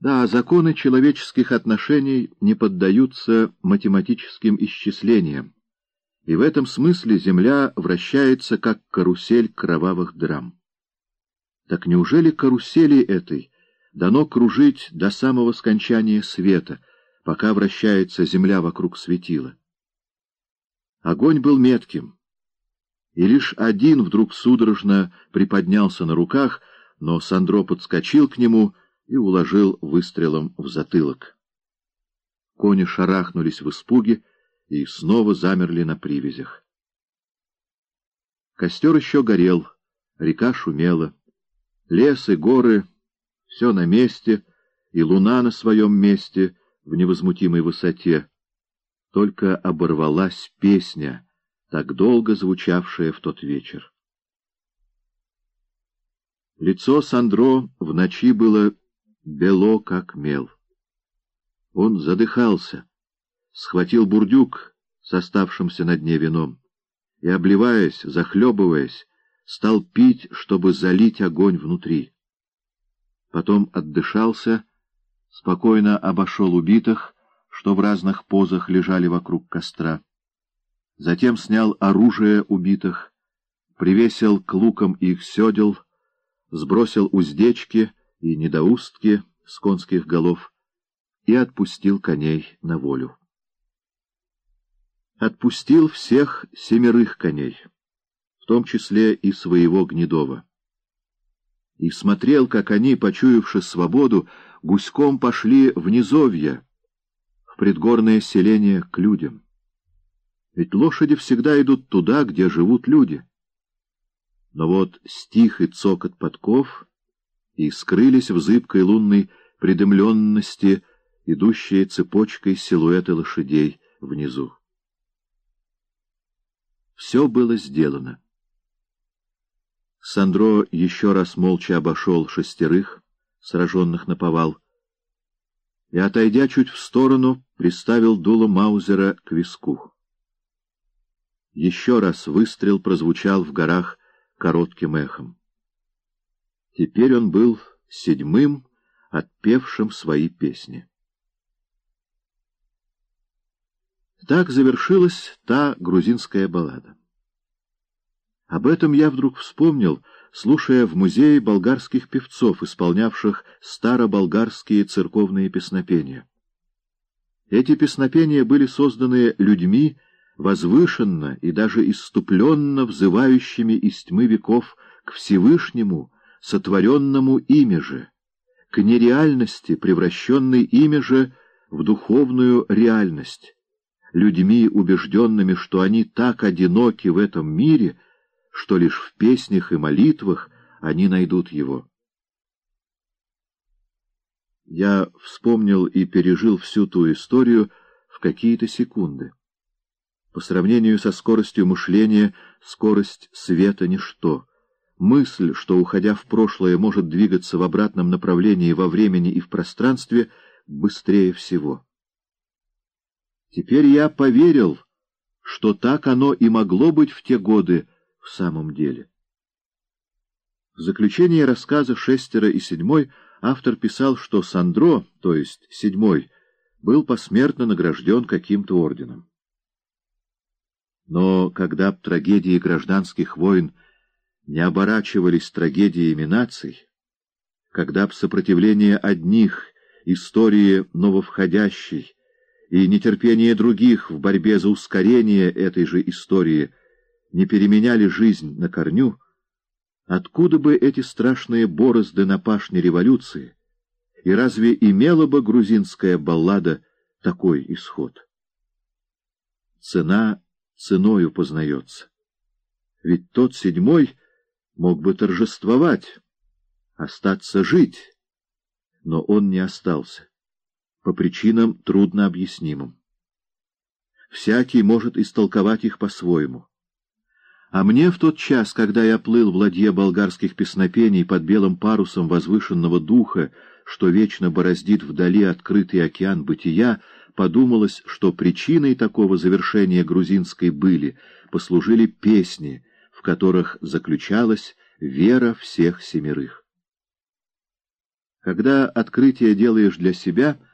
Да, законы человеческих отношений не поддаются математическим исчислениям, и в этом смысле Земля вращается как карусель кровавых драм. Так неужели карусели этой дано кружить до самого скончания света, пока вращается Земля вокруг светила? Огонь был метким, и лишь один вдруг судорожно приподнялся на руках, но Сандро подскочил к нему и уложил выстрелом в затылок. Кони шарахнулись в испуге и снова замерли на привязях. Костер еще горел, река шумела, лес и горы — все на месте, и луна на своем месте в невозмутимой высоте. Только оборвалась песня — так долго звучавшее в тот вечер. Лицо Сандро в ночи было бело, как мел. Он задыхался, схватил бурдюк с оставшимся на дне вином и, обливаясь, захлебываясь, стал пить, чтобы залить огонь внутри. Потом отдышался, спокойно обошел убитых, что в разных позах лежали вокруг костра затем снял оружие убитых, привесил к лукам их седел, сбросил уздечки и недоустки с конских голов и отпустил коней на волю. Отпустил всех семерых коней, в том числе и своего Гнедова. И смотрел, как они, почуявши свободу, гуськом пошли в низовье, в предгорное селение к людям. Ведь лошади всегда идут туда, где живут люди. Но вот стих и цокот подков, и скрылись в зыбкой лунной придымленности, идущие цепочкой силуэты лошадей внизу. Все было сделано. Сандро еще раз молча обошел шестерых, сраженных на повал, и, отойдя чуть в сторону, приставил дуло Маузера к виску. Еще раз выстрел прозвучал в горах коротким эхом. Теперь он был седьмым, отпевшим свои песни. Так завершилась та грузинская баллада. Об этом я вдруг вспомнил, слушая в музее болгарских певцов, исполнявших староболгарские церковные песнопения. Эти песнопения были созданы людьми, возвышенно и даже иступленно взывающими из тьмы веков к Всевышнему, сотворенному ими же, к нереальности, превращенной ими же в духовную реальность, людьми, убежденными, что они так одиноки в этом мире, что лишь в песнях и молитвах они найдут его. Я вспомнил и пережил всю ту историю в какие-то секунды. По сравнению со скоростью мышления, скорость света — ничто. Мысль, что, уходя в прошлое, может двигаться в обратном направлении во времени и в пространстве, быстрее всего. Теперь я поверил, что так оно и могло быть в те годы в самом деле. В заключение рассказа «Шестеро и седьмой» автор писал, что Сандро, то есть седьмой, был посмертно награжден каким-то орденом. Но когда б трагедии гражданских войн не оборачивались трагедиями наций, когда б сопротивление одних истории нововходящей и нетерпение других в борьбе за ускорение этой же истории не переменяли жизнь на корню, откуда бы эти страшные борозды на пашне революции, и разве имела бы грузинская баллада такой исход? Цена ценою познается. Ведь тот седьмой мог бы торжествовать, остаться жить, но он не остался, по причинам трудно объяснимым. Всякий может истолковать их по-своему. А мне в тот час, когда я плыл в ладье болгарских песнопений под белым парусом возвышенного духа, что вечно бороздит вдали открытый океан бытия, подумалось, что причиной такого завершения грузинской были послужили песни, в которых заключалась вера всех семерых. Когда открытие делаешь для себя —